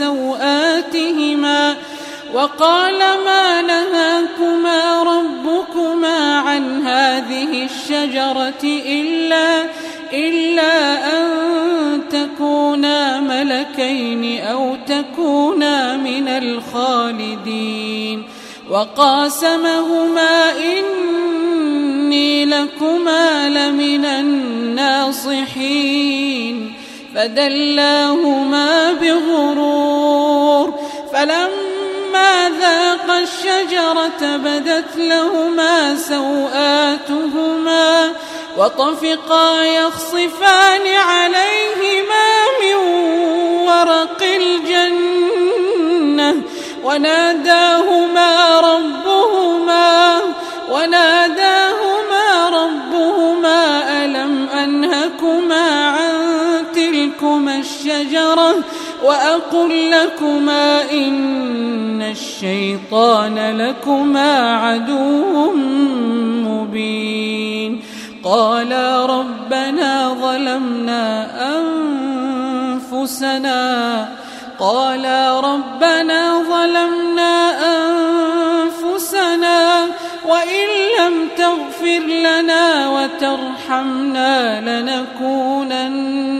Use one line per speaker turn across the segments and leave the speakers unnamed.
سوآتهما وقال ما نهاكما ربكما عن هذه الشجرة إلا إلا أن تكونا ملكين أو تكونا من الخالدين وقاسمهما إني لكما لمن الناصحين فدلاهما بغرور فلما ذاق الشجرة بدت لهما سوآتهما وطفقا يخصفان عليهما من ورق الجنة وناداهما ربهما وناداهما ربهما ألم أنهكما الشجرة وأقل لكما إن الشيطان لكما عدو مبين. قالا ربنا ظلمنا أنفسنا. قالا ربنا ظلمنا أنفسنا وإن لم تغفر لنا وترحمنا لنكونن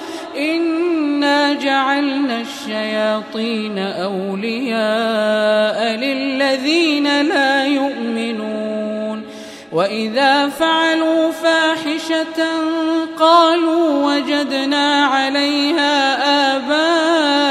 إنا جعلنا الشياطين أولياء للذين لا يؤمنون. وإذا فعلوا فاحشة قالوا وجدنا عليها آباءنا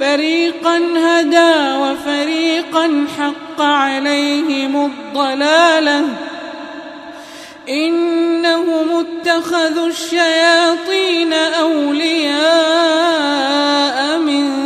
فريقا هدى وفريقا حق عليهم الضلالة. إنهم اتخذوا الشياطين أولياء من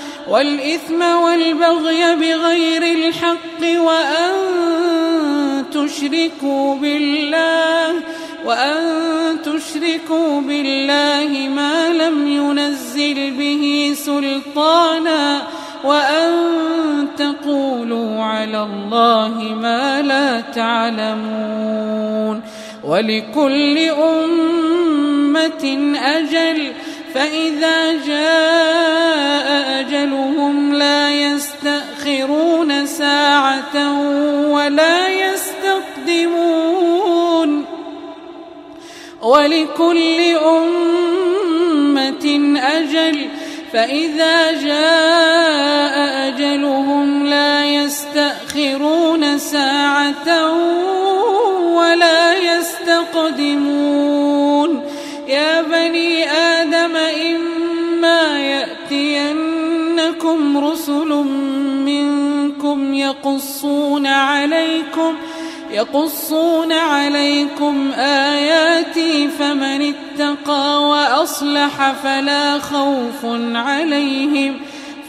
والإثم والبغي بغير الحق وأن تشركوا بالله وأن تشركوا بالله ما لم ينزل به سلطانا وأن تقولوا على الله ما لا تعلمون. ولكل أمة أجل فإذا جاء أجلهم لا يستأخرون ساعة ولا يستقدمون ولكل أمة أجل فإذا جاء أجلهم لا يستأخرون ساعة ولا يستقدمون. يا بني آدم يأتينكم رسل منكم يقصون عليكم ۖ يقصون عليكم آياتي فمن اتقى وأصلح فلا خوف عليهم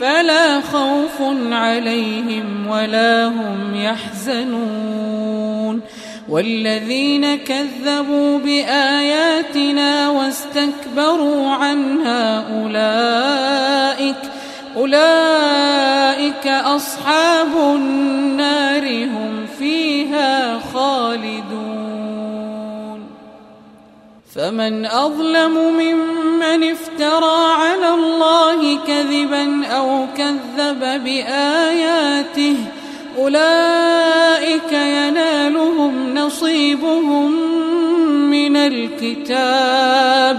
فلا خوف عليهم ولا هم يحزنون والذين كذبوا بآياتنا واستكبروا عنها أولئك أولئك أصحاب النار هم فيها خالدون. فمن أظلم ممن افترى على الله كذبا أو كذب بآياته أولئك ينالهم نصيبهم من الكتاب.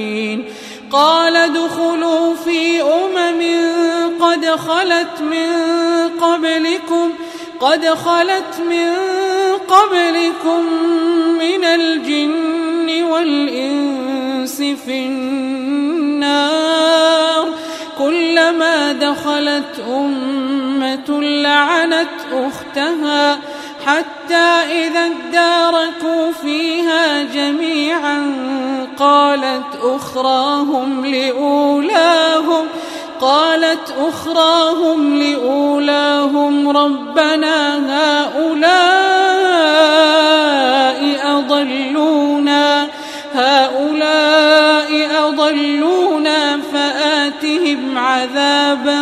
قال ادخلوا في أمم قد خلت من قبلكم قد خلت من قبلكم من الجن والإنس في النار. كلما دخلت أمة لعنت أختها. حتى إذا اداركوا فيها جميعا قالت أخراهم لأولاهم قالت أخراهم لأولاهم ربنا هؤلاء أضلونا هؤلاء أضلونا فآتهم عذابا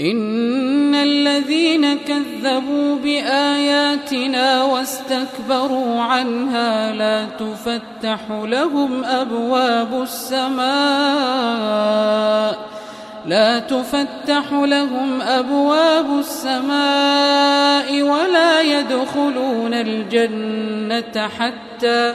إن الذين كذبوا بآياتنا واستكبروا عنها لا تفتح لهم أبواب السماء لا تفتح لهم أبواب السماء ولا يدخلون الجنة حتى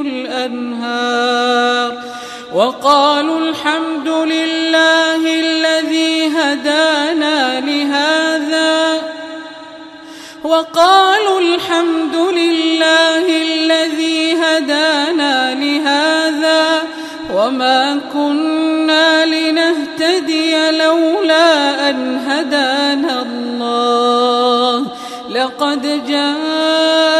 الأنهار وقالوا الحمد لله الذي هدانا لهذا وقالوا الحمد لله الذي هدانا لهذا وما كنا لنهتدي لولا أن هدانا الله لقد رسل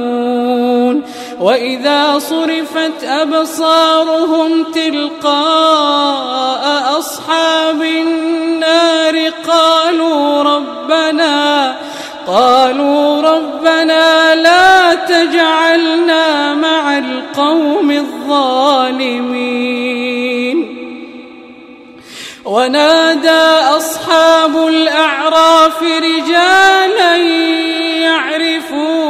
يطمعون وإذا صرفت أبصارهم تلقاء أصحاب النار قالوا ربنا قالوا ربنا لا تجعلنا مع القوم الظالمين ونادى أصحاب الأعراف رجالا يعرفونهم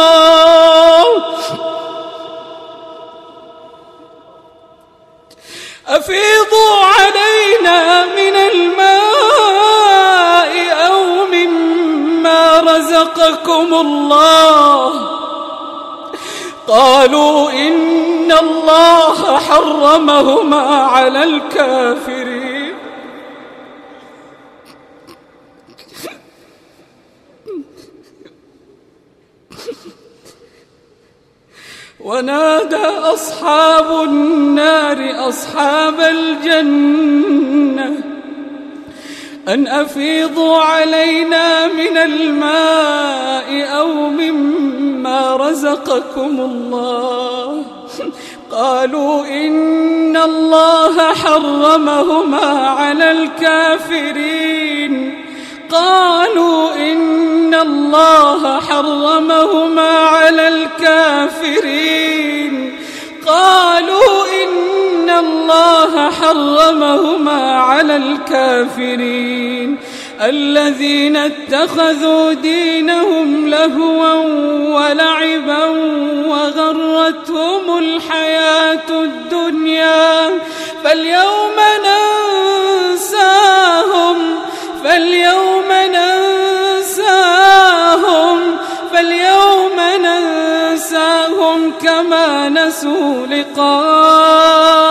وحرمهما على الكافرين. ونادى أصحاب النار أصحاب الجنة أن أفيضوا علينا من الماء أو مما رزقكم الله. قالوا إن الله حرمهما على الكافرين. قالوا إن الله حرمهما على الكافرين. قالوا إن الله حرمهما على الكافرين. الذين اتخذوا دينهم لهوا ولعبا وغرتهم الحياة الدنيا فاليوم ننساهم فاليوم ننساهم فاليوم ننساهم كما نسوا لقاء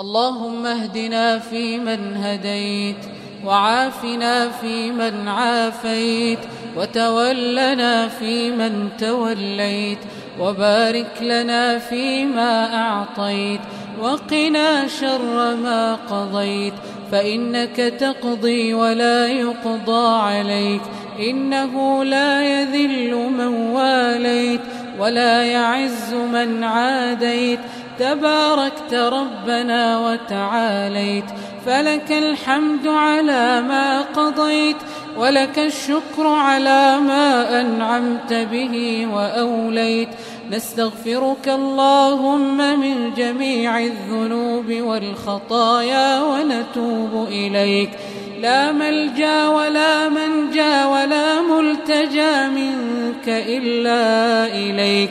اللهم اهدنا فيمن هديت وعافنا فيمن عافيت وتولنا فيمن توليت وبارك لنا فيما أعطيت وقنا شر ما قضيت فإنك تقضي ولا يقضى عليك إنه لا يذل من واليت ولا يعز من عاديت تباركت ربنا وتعاليت فلك الحمد على ما قضيت ولك الشكر على ما أنعمت به وأوليت نستغفرك اللهم من جميع الذنوب والخطايا ونتوب إليك لا ملجأ ولا منجأ ولا ملتجأ منك إلا إليك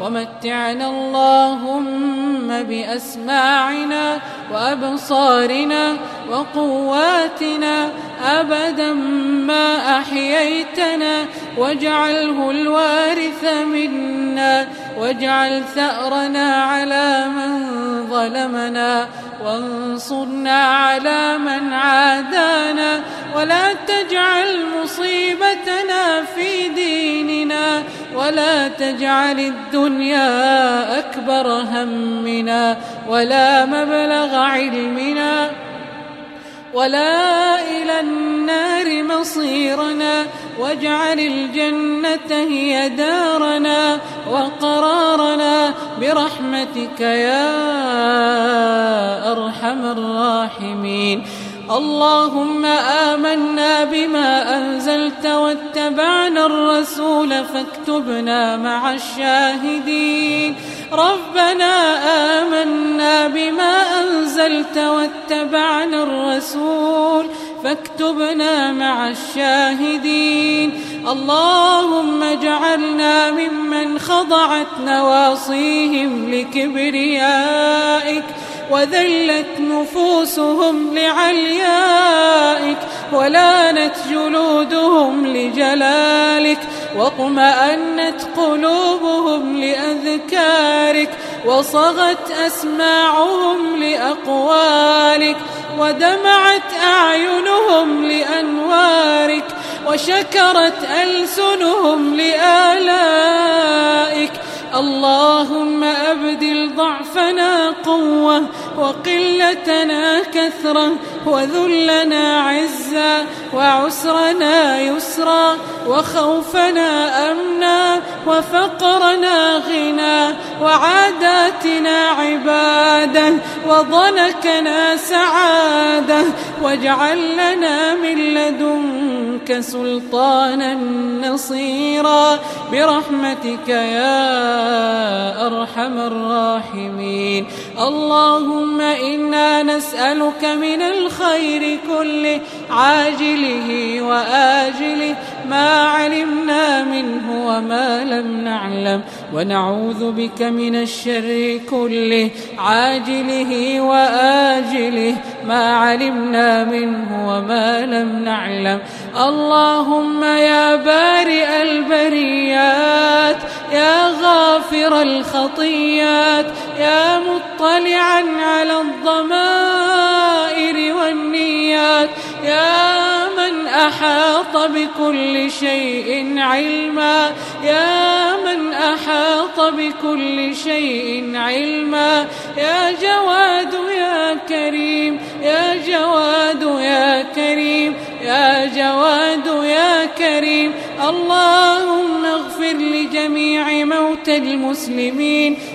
ومتعنا اللهم بأسماعنا وأبصارنا وقواتنا أبدا ما أحييتنا واجعله الوارث منا واجعل ثأرنا على من ظلمنا وانصرنا على من عادانا ولا تجعل مصيبتنا في ديننا ولا تجعل الدنيا أكبر همنا ولا مبلغ علمنا ولا إلى النار مصيرنا واجعل الجنة هي دارنا وقرارنا برحمتك يا أرحم الراحمين اللهم آمنا بما أنزلت واتبعنا الرسول فاكتبنا مع الشاهدين ربنا آمنا بما أنزلت واتبعنا الرسول فاكتبنا مع الشاهدين. اللهم اجعلنا ممن خضعت نواصيهم لكبريائك وذلت نفوسهم لعليائك ولانت جلودهم لجلالك واطمأنت قلوبهم لأذكارك وصغت أسماعهم لأقوالك ودمعت أعينهم لأنوارك وشكرت ألسنهم لآلائك. اللهم وقلتنا كثرة وذلنا عزا. وعسرنا يسرا وخوفنا أمنا وفقرنا غنى وعاداتنا عبادة وضنكنا سعادة. واجعل لنا من لدنك سلطانا نصيرا. برحمتك يا أرحم الراحمين. اللهم إنا نسألك من الخير كله عاجله وآجله ما علمنا منه وما لم نعلم ونعوذ بك من الشر كله عاجله وآجله ما علمنا منه وما لم نعلم اللهم يا بارئ البريات يا غافر الخطيات يا مطلعا على الضمائر والنيات يا أحاط بكل شيء علما. يا من أحاط بكل شيء علما. يا جواد يا كريم يا جواد يا كريم يا جواد يا كريم. اللهم اغفر لجميع موتى المسلمين.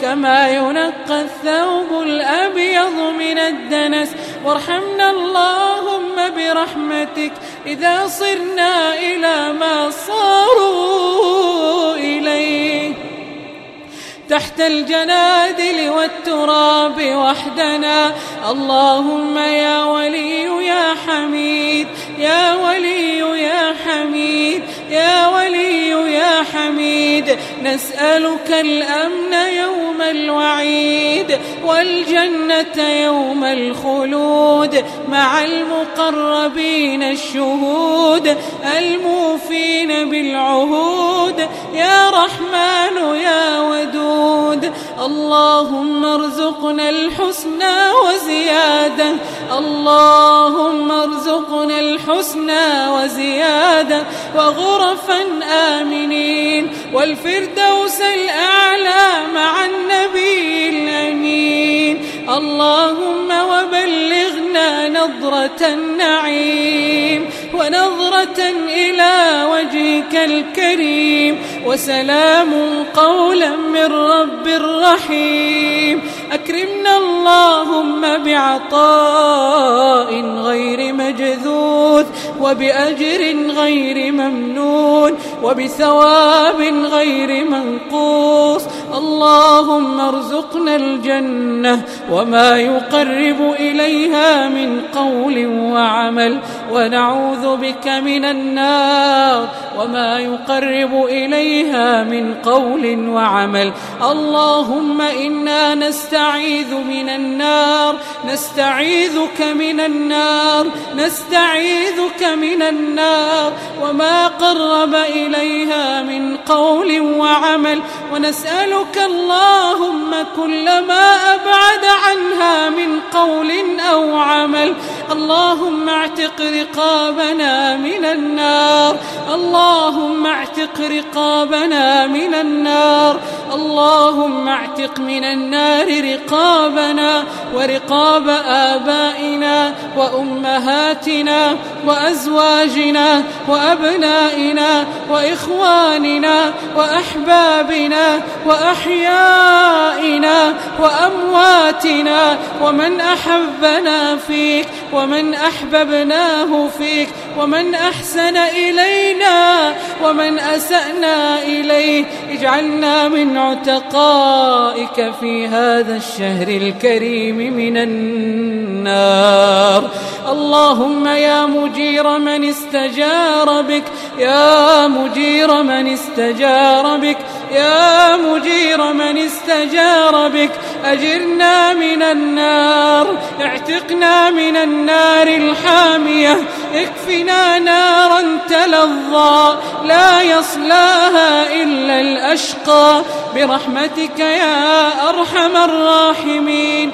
كما ينقى الثوب الأبيض من الدنس. وارحمنا اللهم برحمتك إذا صرنا إلى ما صاروا إليه. تحت الجنادل والتراب وحدنا. اللهم يا ولي يا حميد يا ولي يا حميد يا ولي يا حميد. نسألك الأمن يوم الوعيد والجنة يوم الخلود مع المقربين الشهود الموفين بالعهود يا رحمن يا ودود اللهم ارزقنا الحسنى وزيادة اللهم ارزقنا الحسنى وزيادة وغرفا آمنين والفردوس الأعلى مع النبي الأمين. اللهم وبلغنا نظرة النعيم ونظرة إلى وجهك الكريم. وسلام قولا من رب رحيم أكرمنا اللهم بعطاء غير مجذوذ وبأجر غير ممنون وبثواب غير منقوص. اللهم ارزقنا الجنة وما يقرب إليها من قول وعمل ونعوذ بك من النار وما يقرب إليها من قول وعمل. اللهم إنا نستعيذ من النار نستعيذك من النار نستعيذك من النار. وما قرب إليها من قول وعمل ونسألك اللهم كل ما أبعد عنها من قول أو عمل. اللهم اعتق رقابنا من النار. اللهم اعتق رقابنا من النار. اللهم اعتق من النار رقابنا ورقاب آبائنا وأمهاتنا وأزواجنا وأبنائنا وإخواننا وأحبابنا وأحيائنا وأمواتنا ومن أحبنا فيك ومن أحببناه فيك ومن أحسن إلينا ومن أسأنا إليه اجعلنا من عتقائك في هذا الشهر الكريم من النار. اللهم يا مجير من استجار بك يا مجير من استجار بك يا مجير من استجار بك أجرنا من النار اعتقنا من النار. الحامية اكفنا نارا تلظى لا يصلاها إلا الأشقى. برحمتك يا أرحم الراحمين.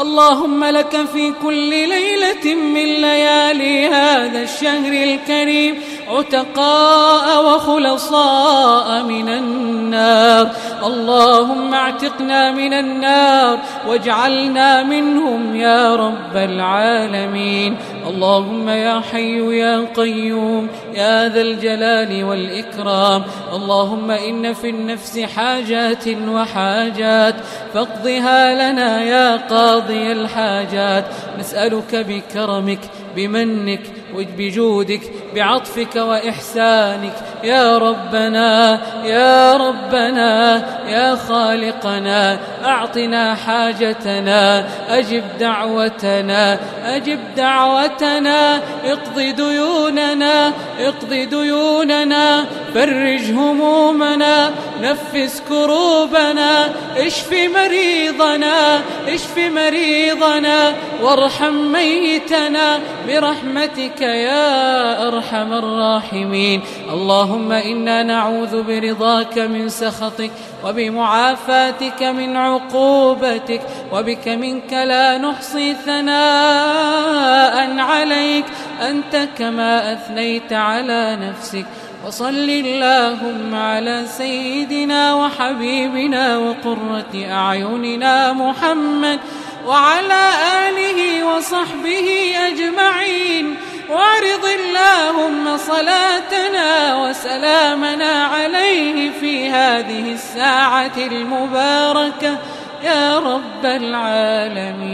اللهم لك في كل ليلة من ليالي هذا الشهر الكريم. عتقاء وخلصاء من النار. اللهم اعتقنا من النار واجعلنا منهم يا رب العالمين. اللهم يا حي يا قيوم يا ذا الجلال والإكرام. اللهم إن في النفس حاجات وحاجات فاقضها لنا يا قاضي الحاجات. نسألك بكرمك بمنك وبجودك بعطفك وإحسانك. يا ربنا يا ربنا يا خالقنا أعطنا حاجتنا أجب دعوتنا أجب دعوتنا. اقض ديوننا اقض ديوننا. فرج همومنا نفس كروبنا اشف مريضنا اشف مريضنا وارحم ميتنا برحمتك يا أرحم الراحمين. اللهم إنا نعوذ برضاك من سخطك وبمعافاتك من عقوبتك وبك منك لا نحصي ثناء عليك. أنت كما أثنيت على نفسك. وصل اللهم على سيدنا وحبيبنا وقرة أعيننا محمد وعلى آله وصحبه أجمعين. وارض اللهم صلاتنا وسلامنا عليه في هذه الساعة المباركة. يا رب العالمين.